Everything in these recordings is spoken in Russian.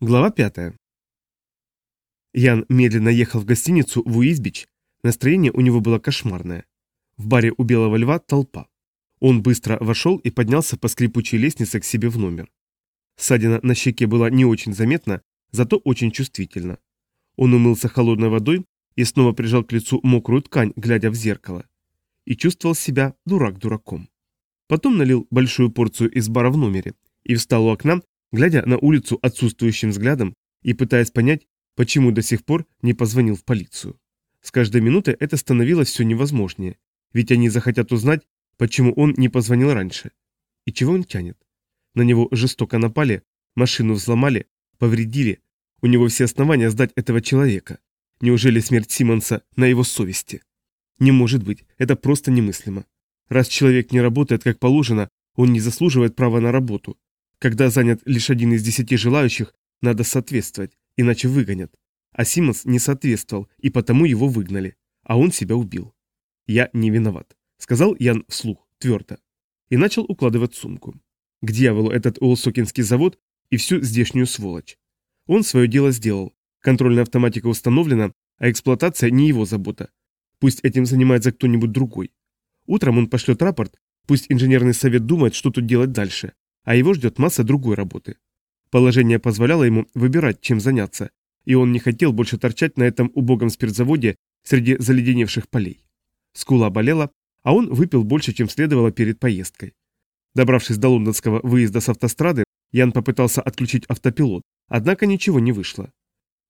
Глава 5. Ян медленно ехал в гостиницу в Уизбич. Настроение у него было кошмарное. В баре у Белого Льва толпа. Он быстро вошел и поднялся по скрипучей лестнице к себе в номер. Ссадина на щеке была не очень заметна, зато очень чувствительна. Он умылся холодной водой и снова прижал к лицу мокрую ткань, глядя в зеркало. И чувствовал себя дурак дураком. Потом налил большую порцию из бара в номере и встал у окна, глядя на улицу отсутствующим взглядом и пытаясь понять, почему до сих пор не позвонил в полицию. С каждой минутой это становилось все невозможнее, ведь они захотят узнать, почему он не позвонил раньше. И чего он тянет? На него жестоко напали, машину взломали, повредили. У него все основания сдать этого человека. Неужели смерть Симмонса на его совести? Не может быть, это просто немыслимо. Раз человек не работает как положено, он не заслуживает права на работу. Когда занят лишь один из десяти желающих, надо соответствовать, иначе выгонят. А Симмонс не соответствовал, и потому его выгнали. А он себя убил. «Я не виноват», — сказал Ян вслух, твердо. И начал укладывать сумку. К дьяволу этот Уолсокинский завод и всю здешнюю сволочь. Он свое дело сделал. Контрольная автоматика установлена, а эксплуатация не его забота. Пусть этим занимается кто-нибудь другой. Утром он пошлет рапорт, пусть инженерный совет думает, что тут делать дальше а его ждет масса другой работы. Положение позволяло ему выбирать, чем заняться, и он не хотел больше торчать на этом убогом спиртзаводе среди заледеневших полей. Скула болела, а он выпил больше, чем следовало перед поездкой. Добравшись до лондонского выезда с автострады, Ян попытался отключить автопилот, однако ничего не вышло.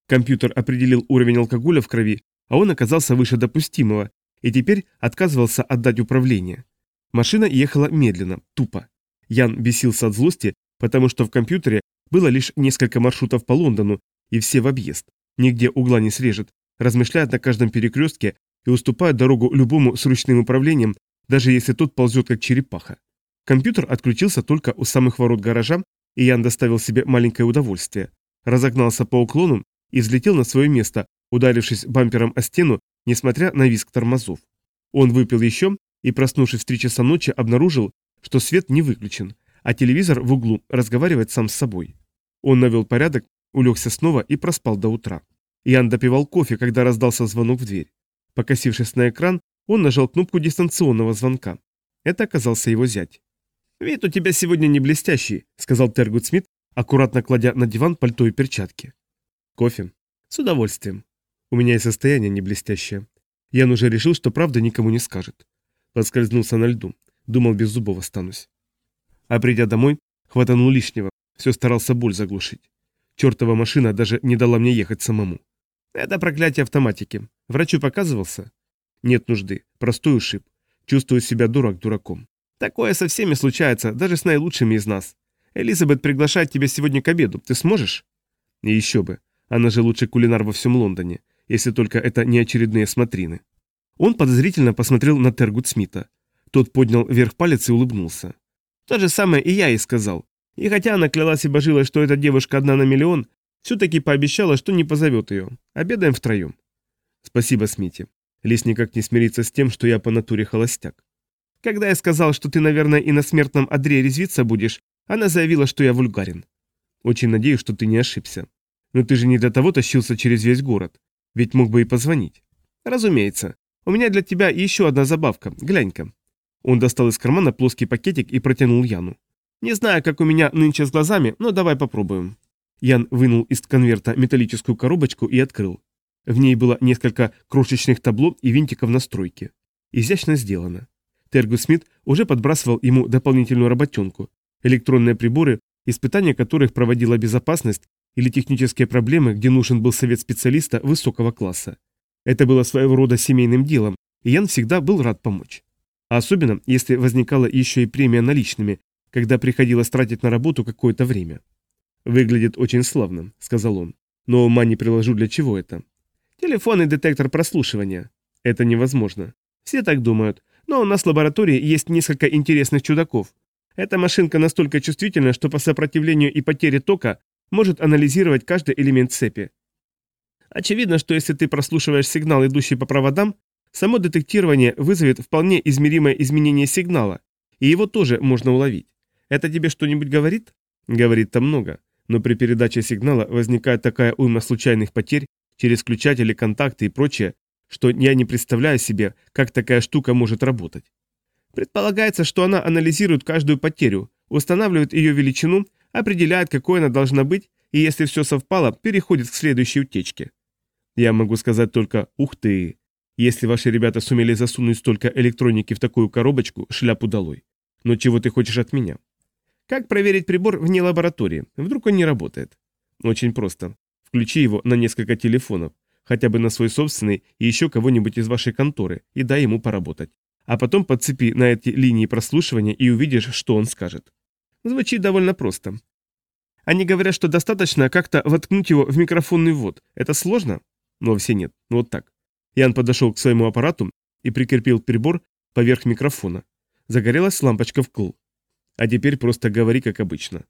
Компьютер определил уровень алкоголя в крови, а он оказался выше допустимого и теперь отказывался отдать управление. Машина ехала медленно, тупо. Ян бесился от злости, потому что в компьютере было лишь несколько маршрутов по Лондону, и все в объезд. Нигде угла не срежет, размышляет на каждом перекрестке и уступает дорогу любому с ручным управлением, даже если тот ползет как черепаха. Компьютер отключился только у самых ворот гаража, и Ян доставил себе маленькое удовольствие. Разогнался по уклону и взлетел на свое место, ударившись бампером о стену, несмотря на визг тормозов. Он выпил еще и, проснувшись в три часа ночи, обнаружил, что свет не выключен, а телевизор в углу разговаривает сам с собой. Он навел порядок, улегся снова и проспал до утра. Ян допивал кофе, когда раздался звонок в дверь. Покосившись на экран, он нажал кнопку дистанционного звонка. Это оказался его зять. «Вид у тебя сегодня не блестящий», — сказал Тергут Смит, аккуратно кладя на диван пальто и перчатки. «Кофе?» «С удовольствием. У меня и состояние не блестящее. Ян уже решил, что правда никому не скажет. Подскользнулся на льду. Думал, без зубов останусь. А придя домой, хватанул лишнего, все старался боль заглушить. Чертова машина даже не дала мне ехать самому. Это проклятие автоматики. Врачу показывался? Нет нужды. Простой ушиб. Чувствую себя дурак дураком. Такое со всеми случается, даже с наилучшими из нас. Элизабет приглашает тебя сегодня к обеду. Ты сможешь? И еще бы. Она же лучший кулинар во всем Лондоне, если только это не очередные смотрины. Он подозрительно посмотрел на Тергут Смита. Тот поднял вверх палец и улыбнулся. То же самое и я ей сказал. И хотя она клялась и божилась, что эта девушка одна на миллион, все-таки пообещала, что не позовет ее. Обедаем втроем. Спасибо, Смити. Лис никак не смирится с тем, что я по натуре холостяк. Когда я сказал, что ты, наверное, и на смертном одре резвиться будешь, она заявила, что я вульгарен. Очень надеюсь, что ты не ошибся. Но ты же не для того тащился через весь город. Ведь мог бы и позвонить. Разумеется. У меня для тебя еще одна забавка. Глянь-ка. Он достал из кармана плоский пакетик и протянул Яну. «Не знаю, как у меня нынче с глазами, но давай попробуем». Ян вынул из конверта металлическую коробочку и открыл. В ней было несколько крошечных табло и винтиков настройки. Изящно сделано. Тергус Смит уже подбрасывал ему дополнительную работенку. Электронные приборы, испытания которых проводила безопасность или технические проблемы, где нужен был совет специалиста высокого класса. Это было своего рода семейным делом, и Ян всегда был рад помочь. Особенно, если возникала еще и премия наличными, когда приходилось тратить на работу какое-то время. «Выглядит очень славно», — сказал он. «Но ума не приложу, для чего это». «Телефонный детектор прослушивания». «Это невозможно». «Все так думают. Но у нас в лаборатории есть несколько интересных чудаков. Эта машинка настолько чувствительна, что по сопротивлению и потере тока может анализировать каждый элемент цепи. Очевидно, что если ты прослушиваешь сигнал, идущий по проводам, Само детектирование вызовет вполне измеримое изменение сигнала, и его тоже можно уловить. Это тебе что-нибудь говорит? Говорит-то много. Но при передаче сигнала возникает такая уйма случайных потерь через включатели, контакты и прочее, что я не представляю себе, как такая штука может работать. Предполагается, что она анализирует каждую потерю, устанавливает ее величину, определяет, какой она должна быть, и если все совпало, переходит к следующей утечке. Я могу сказать только «ух ты!» Если ваши ребята сумели засунуть столько электроники в такую коробочку, шляпу долой. Но чего ты хочешь от меня? Как проверить прибор вне лаборатории? Вдруг он не работает? Очень просто. Включи его на несколько телефонов, хотя бы на свой собственный и еще кого-нибудь из вашей конторы, и дай ему поработать. А потом подцепи на эти линии прослушивания и увидишь, что он скажет. Звучит довольно просто. Они говорят, что достаточно как-то воткнуть его в микрофонный ввод. Это сложно? Но все нет. Вот так. Ян подошел к своему аппарату и прикрепил прибор поверх микрофона. Загорелась лампочка вкл. А теперь просто говори, как обычно.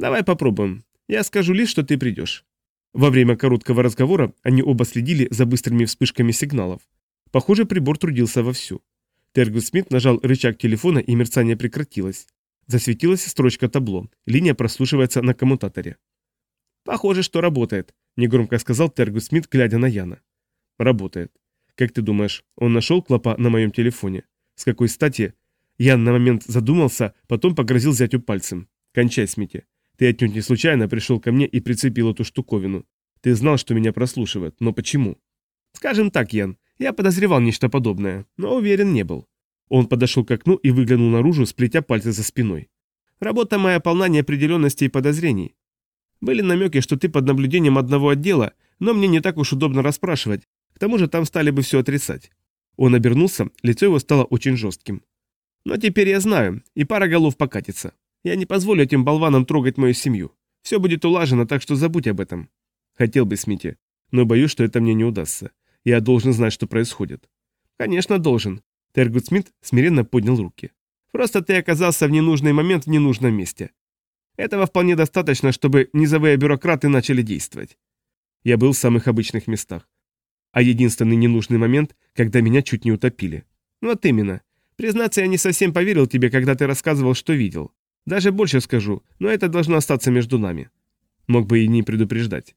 Давай попробуем. Я скажу лишь, что ты придешь. Во время короткого разговора они оба следили за быстрыми вспышками сигналов. Похоже, прибор трудился вовсю. Тергус Смит нажал рычаг телефона, и мерцание прекратилось. Засветилась строчка табло. Линия прослушивается на коммутаторе. «Похоже, что работает», — негромко сказал Тергус Смит, глядя на Яна. «Работает. Как ты думаешь, он нашел клопа на моем телефоне? С какой стати?» Ян на момент задумался, потом погрозил зятю пальцем. «Кончай, Смити. Ты отнюдь не случайно пришел ко мне и прицепил эту штуковину. Ты знал, что меня прослушивают, но почему? Скажем так, Ян, я подозревал нечто подобное, но уверен не был. Он подошел к окну и выглянул наружу, сплетя пальцы за спиной. Работа моя полна неопределенности и подозрений. Были намеки, что ты под наблюдением одного отдела, но мне не так уж удобно расспрашивать, к тому же там стали бы все отрицать. Он обернулся, лицо его стало очень жестким. Но теперь я знаю, и пара голов покатится. Я не позволю этим болванам трогать мою семью. Все будет улажено, так что забудь об этом. Хотел бы, Смити, но боюсь, что это мне не удастся. Я должен знать, что происходит. Конечно, должен. Тергут Смит смиренно поднял руки. Просто ты оказался в ненужный момент в ненужном месте. Этого вполне достаточно, чтобы низовые бюрократы начали действовать. Я был в самых обычных местах. А единственный ненужный момент, когда меня чуть не утопили. Вот именно. Признаться, я не совсем поверил тебе, когда ты рассказывал, что видел. Даже больше скажу, но это должно остаться между нами. Мог бы и не предупреждать.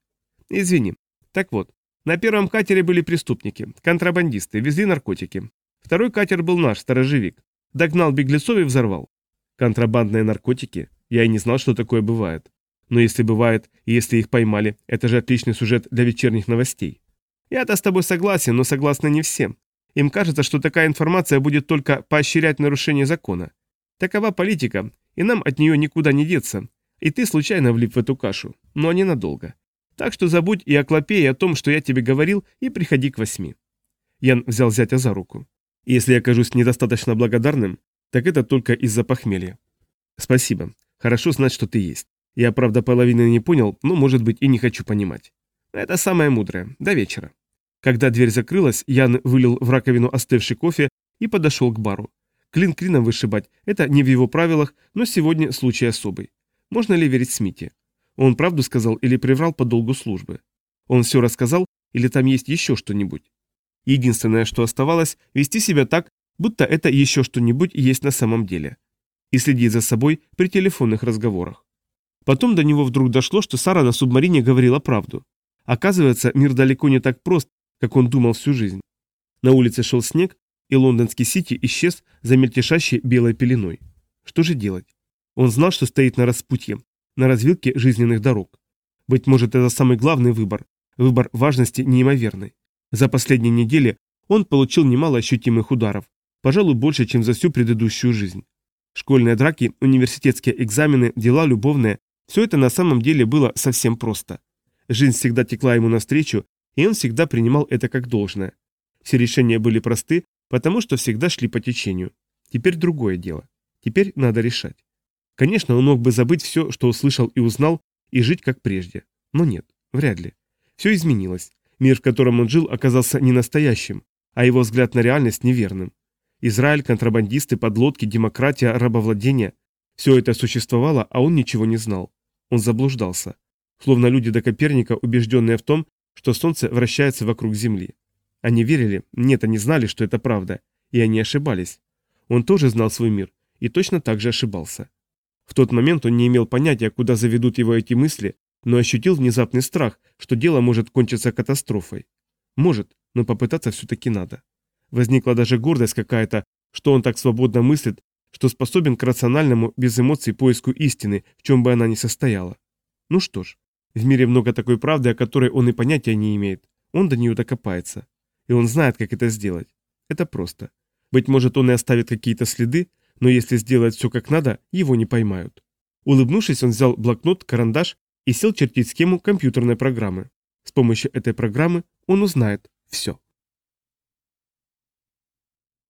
Извини. Так вот, на первом катере были преступники, контрабандисты, везли наркотики. Второй катер был наш, сторожевик. Догнал беглецов и взорвал. Контрабандные наркотики? Я и не знал, что такое бывает. Но если бывает, и если их поймали, это же отличный сюжет для вечерних новостей. Я-то с тобой согласен, но согласны не все. Им кажется, что такая информация будет только поощрять нарушение закона. Такова политика, и нам от нее никуда не деться. И ты случайно влип в эту кашу, но ненадолго. Так что забудь и о клопе, и о том, что я тебе говорил, и приходи к восьми». Ян взял зятя за руку. «Если я окажусь недостаточно благодарным, так это только из-за похмелья». «Спасибо. Хорошо знать, что ты есть. Я, правда, половины не понял, но, может быть, и не хочу понимать. Это самое мудрое. До вечера». Когда дверь закрылась, Ян вылил в раковину остывший кофе и подошел к бару. Клин клином вышибать – это не в его правилах, но сегодня случай особый. Можно ли верить Смите? Он правду сказал или приврал по долгу службы? Он все рассказал или там есть еще что-нибудь? Единственное, что оставалось, вести себя так, будто это еще что-нибудь есть на самом деле. И следить за собой при телефонных разговорах. Потом до него вдруг дошло, что Сара на субмарине говорила правду. Оказывается, мир далеко не так прост, как он думал всю жизнь. На улице шел снег, и лондонский Сити исчез за мельтешащей белой пеленой. Что же делать? Он знал, что стоит на распутье, на развилке жизненных дорог. Быть может, это самый главный выбор, выбор важности неимоверный. За последние недели он получил немало ощутимых ударов, пожалуй, больше, чем за всю предыдущую жизнь. Школьные драки, университетские экзамены, дела любовные – все это на самом деле было совсем просто. Жизнь всегда текла ему навстречу, и он всегда принимал это как должное. Все решения были просты, потому что всегда шли по течению. Теперь другое дело. Теперь надо решать. Конечно, он мог бы забыть все, что услышал и узнал, и жить как прежде. Но нет, вряд ли. Все изменилось. Мир, в котором он жил, оказался не настоящим, а его взгляд на реальность неверным. Израиль, контрабандисты, подлодки, демократия, рабовладение – все это существовало, а он ничего не знал. Он заблуждался. Словно люди до Коперника, убежденные в том, что Солнце вращается вокруг Земли. Они верили, нет, они знали, что это правда, и они ошибались. Он тоже знал свой мир, и точно так же ошибался. В тот момент он не имел понятия, куда заведут его эти мысли, но ощутил внезапный страх, что дело может кончиться катастрофой. Может, но попытаться все-таки надо. Возникла даже гордость какая-то, что он так свободно мыслит, что способен к рациональному, без эмоций поиску истины, в чем бы она ни состояла. Ну что ж, в мире много такой правды, о которой он и понятия не имеет. Он до нее докопается. И он знает, как это сделать. Это просто. Быть может, он и оставит какие-то следы, но если сделать все как надо, его не поймают. Улыбнувшись, он взял блокнот, карандаш и сел чертить схему компьютерной программы. С помощью этой программы он узнает все.